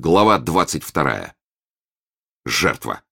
Глава 22. Жертва.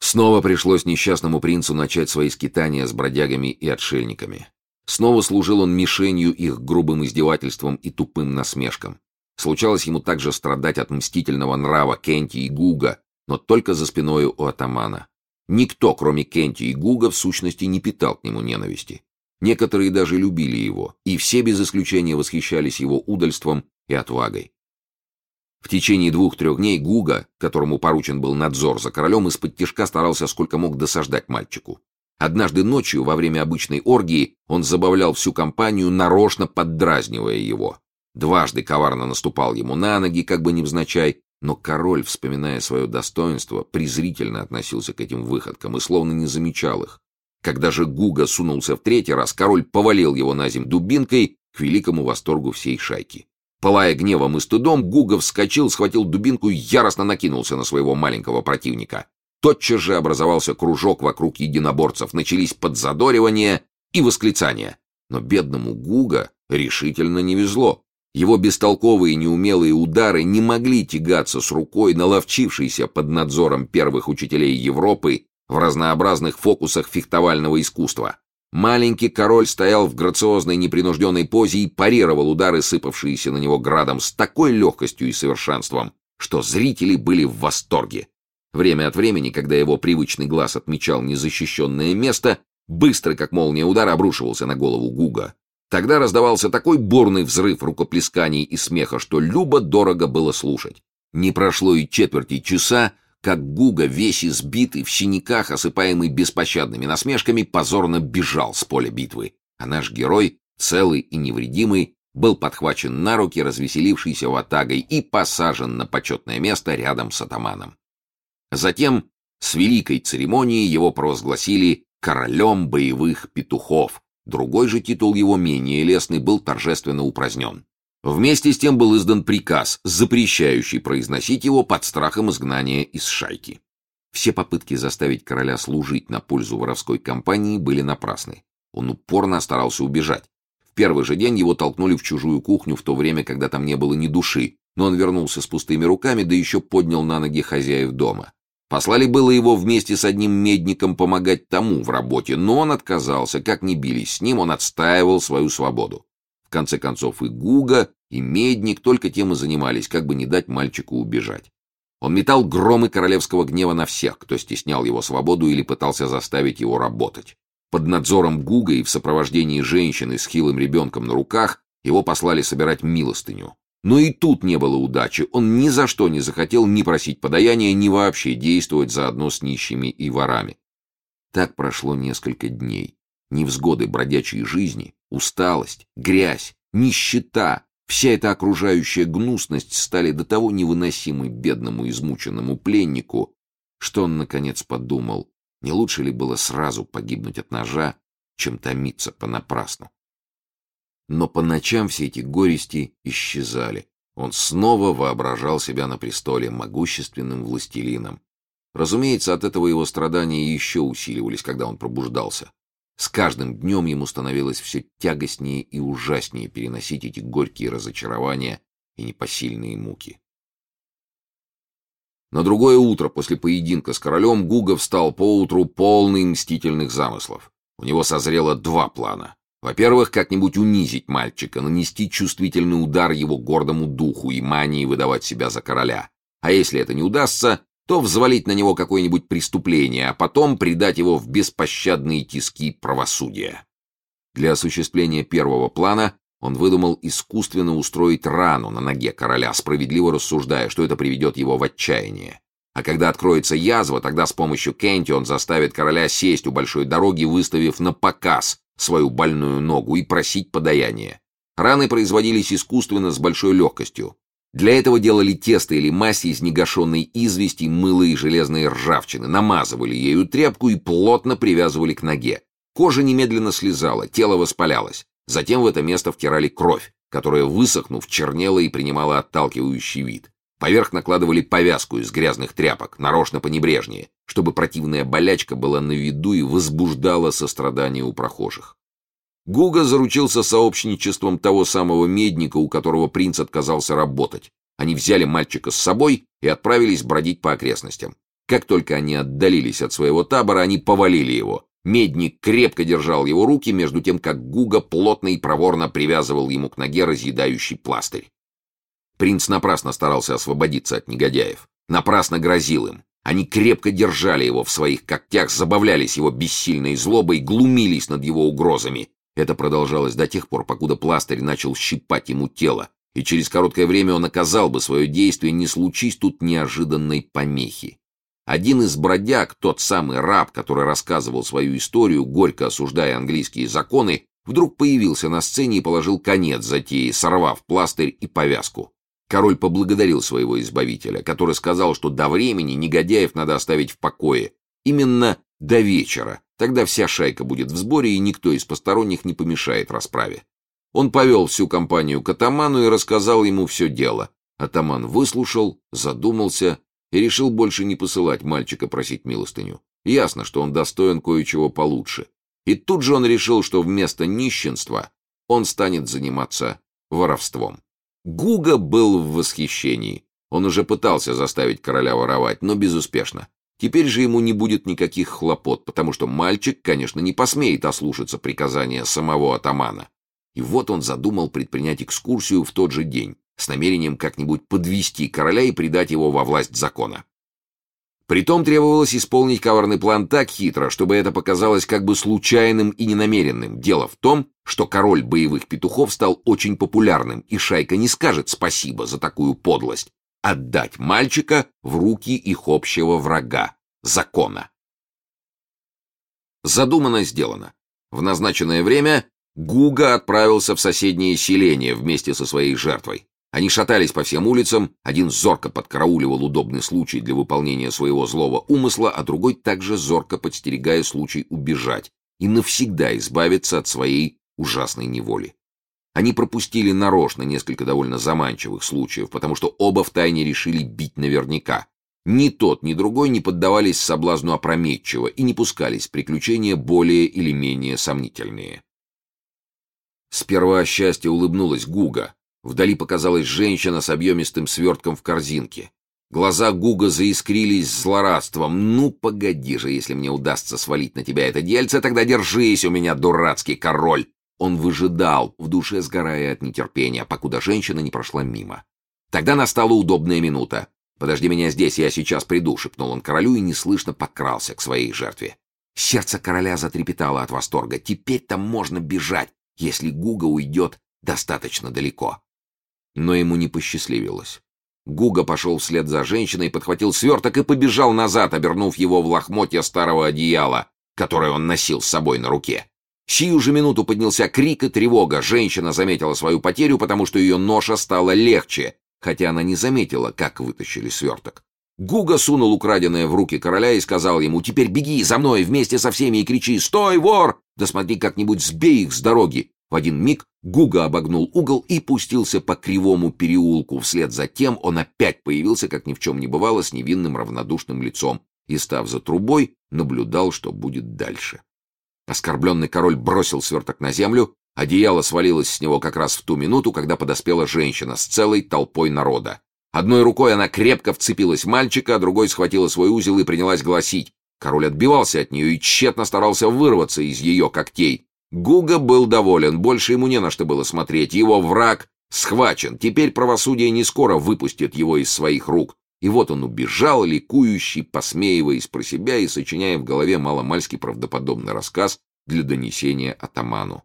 Снова пришлось несчастному принцу начать свои скитания с бродягами и отшельниками. Снова служил он мишенью их грубым издевательством и тупым насмешкам. Случалось ему также страдать от мстительного нрава Кенти и Гуга, но только за спиною у атамана. Никто, кроме Кенти и Гуга, в сущности не питал к нему ненависти. Некоторые даже любили его, и все без исключения восхищались его удальством и отвагой. В течение двух-трех дней Гуга, которому поручен был надзор за королем, из-под тишка старался сколько мог досаждать мальчику. Однажды ночью, во время обычной оргии, он забавлял всю компанию, нарочно поддразнивая его. Дважды коварно наступал ему на ноги, как бы невзначай, но король, вспоминая свое достоинство, презрительно относился к этим выходкам и словно не замечал их. Когда же Гуга сунулся в третий раз, король повалил его на земь дубинкой к великому восторгу всей шайки. Пылая гневом и стыдом, Гуга вскочил, схватил дубинку и яростно накинулся на своего маленького противника. Тотчас же образовался кружок вокруг единоборцев, начались подзадоривания и восклицания. Но бедному Гуга решительно не везло. Его бестолковые неумелые удары не могли тягаться с рукой, наловчившейся под надзором первых учителей Европы в разнообразных фокусах фехтовального искусства. Маленький король стоял в грациозной непринужденной позе и парировал удары, сыпавшиеся на него градом, с такой легкостью и совершенством, что зрители были в восторге. Время от времени, когда его привычный глаз отмечал незащищенное место, быстро, как молния, удар обрушивался на голову Гуга. Тогда раздавался такой бурный взрыв рукоплесканий и смеха, что любо-дорого было слушать. Не прошло и четверти часа, как Гуга, весь избитый, в синяках, осыпаемый беспощадными насмешками, позорно бежал с поля битвы, а наш герой, целый и невредимый, был подхвачен на руки развеселившейся ватагой и посажен на почетное место рядом с атаманом. Затем с великой церемонией его провозгласили королем боевых петухов, другой же титул его менее лестный был торжественно упразднен. Вместе с тем был издан приказ, запрещающий произносить его под страхом изгнания из шайки. Все попытки заставить короля служить на пользу воровской компании были напрасны. Он упорно старался убежать. В первый же день его толкнули в чужую кухню в то время, когда там не было ни души, но он вернулся с пустыми руками, да еще поднял на ноги хозяев дома. Послали было его вместе с одним медником помогать тому в работе, но он отказался, как ни бились с ним, он отстаивал свою свободу. В конце концов и Гуга, и Медник только тем и занимались, как бы не дать мальчику убежать. Он метал громы королевского гнева на всех, кто стеснял его свободу или пытался заставить его работать. Под надзором Гуга и в сопровождении женщины с хилым ребенком на руках его послали собирать милостыню. Но и тут не было удачи, он ни за что не захотел ни просить подаяния, ни вообще действовать заодно с нищими и ворами. Так прошло несколько дней. Невзгоды бродячей жизни, усталость, грязь, нищета, вся эта окружающая гнусность стали до того невыносимы бедному измученному пленнику, что он, наконец, подумал, не лучше ли было сразу погибнуть от ножа, чем томиться понапрасну. Но по ночам все эти горести исчезали. Он снова воображал себя на престоле могущественным властелином. Разумеется, от этого его страдания еще усиливались, когда он пробуждался. С каждым днем ему становилось все тягостнее и ужаснее переносить эти горькие разочарования и непосильные муки. На другое утро после поединка с королем Гуга встал поутру полный мстительных замыслов. У него созрело два плана. Во-первых, как-нибудь унизить мальчика, нанести чувствительный удар его гордому духу и мании выдавать себя за короля. А если это не удастся, то взвалить на него какое-нибудь преступление, а потом предать его в беспощадные тиски правосудия. Для осуществления первого плана он выдумал искусственно устроить рану на ноге короля, справедливо рассуждая, что это приведет его в отчаяние. А когда откроется язва, тогда с помощью Кенти он заставит короля сесть у большой дороги, выставив на показ свою больную ногу и просить подаяния. Раны производились искусственно с большой легкостью. Для этого делали тесто или мазь из негашенной извести, мыла и железной ржавчины, намазывали ею тряпку и плотно привязывали к ноге. Кожа немедленно слезала, тело воспалялось. Затем в это место втирали кровь, которая, высохнув, чернела и принимала отталкивающий вид. Поверх накладывали повязку из грязных тряпок, нарочно понебрежнее, чтобы противная болячка была на виду и возбуждала сострадание у прохожих. Гуга заручился сообщничеством того самого медника, у которого принц отказался работать. Они взяли мальчика с собой и отправились бродить по окрестностям. Как только они отдалились от своего табора, они повалили его. Медник крепко держал его руки, между тем, как Гуга плотно и проворно привязывал ему к ноге разъедающий пластырь. Принц напрасно старался освободиться от негодяев. Напрасно грозил им. Они крепко держали его в своих когтях, забавлялись его бессильной злобой, глумились над его угрозами. Это продолжалось до тех пор, покуда пластырь начал щипать ему тело, и через короткое время он оказал бы свое действие, не случись тут неожиданной помехи. Один из бродяг, тот самый раб, который рассказывал свою историю, горько осуждая английские законы, вдруг появился на сцене и положил конец затеи, сорвав пластырь и повязку. Король поблагодарил своего избавителя, который сказал, что до времени негодяев надо оставить в покое. Именно до вечера. Тогда вся шайка будет в сборе, и никто из посторонних не помешает расправе. Он повел всю компанию к атаману и рассказал ему все дело. Атаман выслушал, задумался и решил больше не посылать мальчика просить милостыню. Ясно, что он достоин кое-чего получше. И тут же он решил, что вместо нищенства он станет заниматься воровством. Гуга был в восхищении. Он уже пытался заставить короля воровать, но безуспешно. Теперь же ему не будет никаких хлопот, потому что мальчик, конечно, не посмеет ослушаться приказания самого атамана. И вот он задумал предпринять экскурсию в тот же день, с намерением как-нибудь подвести короля и предать его во власть закона. Притом требовалось исполнить коварный план так хитро, чтобы это показалось как бы случайным и ненамеренным. Дело в том, что король боевых петухов стал очень популярным, и шайка не скажет спасибо за такую подлость. Отдать мальчика в руки их общего врага — закона. Задумано сделано. В назначенное время Гуга отправился в соседнее селение вместе со своей жертвой. Они шатались по всем улицам, один зорко подкарауливал удобный случай для выполнения своего злого умысла, а другой также зорко подстерегая случай убежать и навсегда избавиться от своей ужасной неволи. Они пропустили нарочно несколько довольно заманчивых случаев, потому что оба втайне решили бить наверняка. Ни тот, ни другой не поддавались соблазну опрометчиво и не пускались в приключения более или менее сомнительные. Сперва счастье улыбнулось Гуга, Вдали показалась женщина с объемистым свертком в корзинке. Глаза Гуга заискрились злорадством. «Ну, погоди же, если мне удастся свалить на тебя это дельце, тогда держись у меня, дурацкий король!» Он выжидал, в душе сгорая от нетерпения, покуда женщина не прошла мимо. Тогда настала удобная минута. «Подожди меня здесь, я сейчас приду», — шепнул он королю и неслышно подкрался к своей жертве. Сердце короля затрепетало от восторга. Теперь-то можно бежать, если Гуга уйдет достаточно далеко. Но ему не посчастливилось. Гуга пошел вслед за женщиной, подхватил сверток и побежал назад, обернув его в лохмотья старого одеяла, которое он носил с собой на руке. Сию же минуту поднялся крик и тревога. Женщина заметила свою потерю, потому что ее ноша стала легче, хотя она не заметила, как вытащили сверток. Гуга сунул украденное в руки короля и сказал ему, «Теперь беги за мной вместе со всеми и кричи, «Стой, вор!» Да смотри, как-нибудь сбей их с дороги. В один миг Гуга обогнул угол и пустился по кривому переулку. Вслед за тем он опять появился, как ни в чем не бывало, с невинным равнодушным лицом и, став за трубой, наблюдал, что будет дальше. Оскорбленный король бросил сверток на землю, одеяло свалилось с него как раз в ту минуту, когда подоспела женщина с целой толпой народа. Одной рукой она крепко вцепилась в мальчика, а другой схватила свой узел и принялась гласить. Король отбивался от нее и тщетно старался вырваться из ее когтей. Гуга был доволен, больше ему не на что было смотреть. Его враг схвачен, теперь правосудие не скоро выпустит его из своих рук. И вот он убежал, ликующий, посмеиваясь про себя и сочиняя в голове маломальски правдоподобный рассказ для донесения атаману.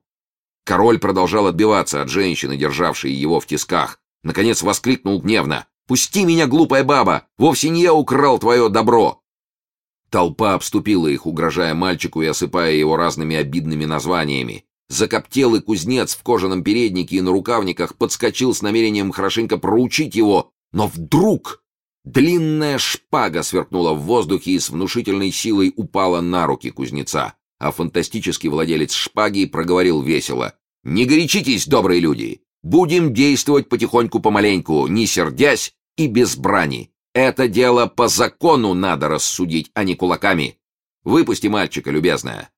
Король продолжал отбиваться от женщины, державшей его в тисках. Наконец воскликнул гневно. «Пусти меня, глупая баба! Вовсе не я украл твое добро! Толпа обступила их, угрожая мальчику и осыпая его разными обидными названиями. Закоптелый кузнец в кожаном переднике и на рукавниках подскочил с намерением хорошенько проучить его, но вдруг длинная шпага сверкнула в воздухе и с внушительной силой упала на руки кузнеца, а фантастический владелец шпаги проговорил весело. «Не горячитесь, добрые люди! Будем действовать потихоньку помаленьку, не сердясь и без брани. Это дело по закону надо рассудить, а не кулаками. Выпусти мальчика, любезная.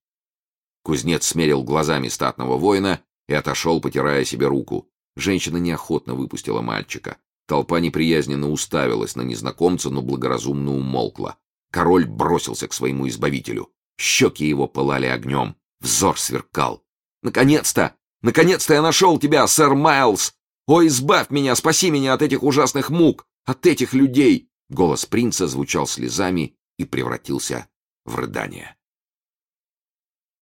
Кузнец смерил глазами статного воина и отошел, потирая себе руку. Женщина неохотно выпустила мальчика. Толпа неприязненно уставилась на незнакомца, но благоразумно умолкла. Король бросился к своему избавителю. Щеки его пылали огнем. Взор сверкал. «Наконец-то! Наконец-то я нашел тебя, сэр Майлз! О, избавь меня, спаси меня от этих ужасных мук, от этих людей!» Голос принца звучал слезами и превратился в рыдание.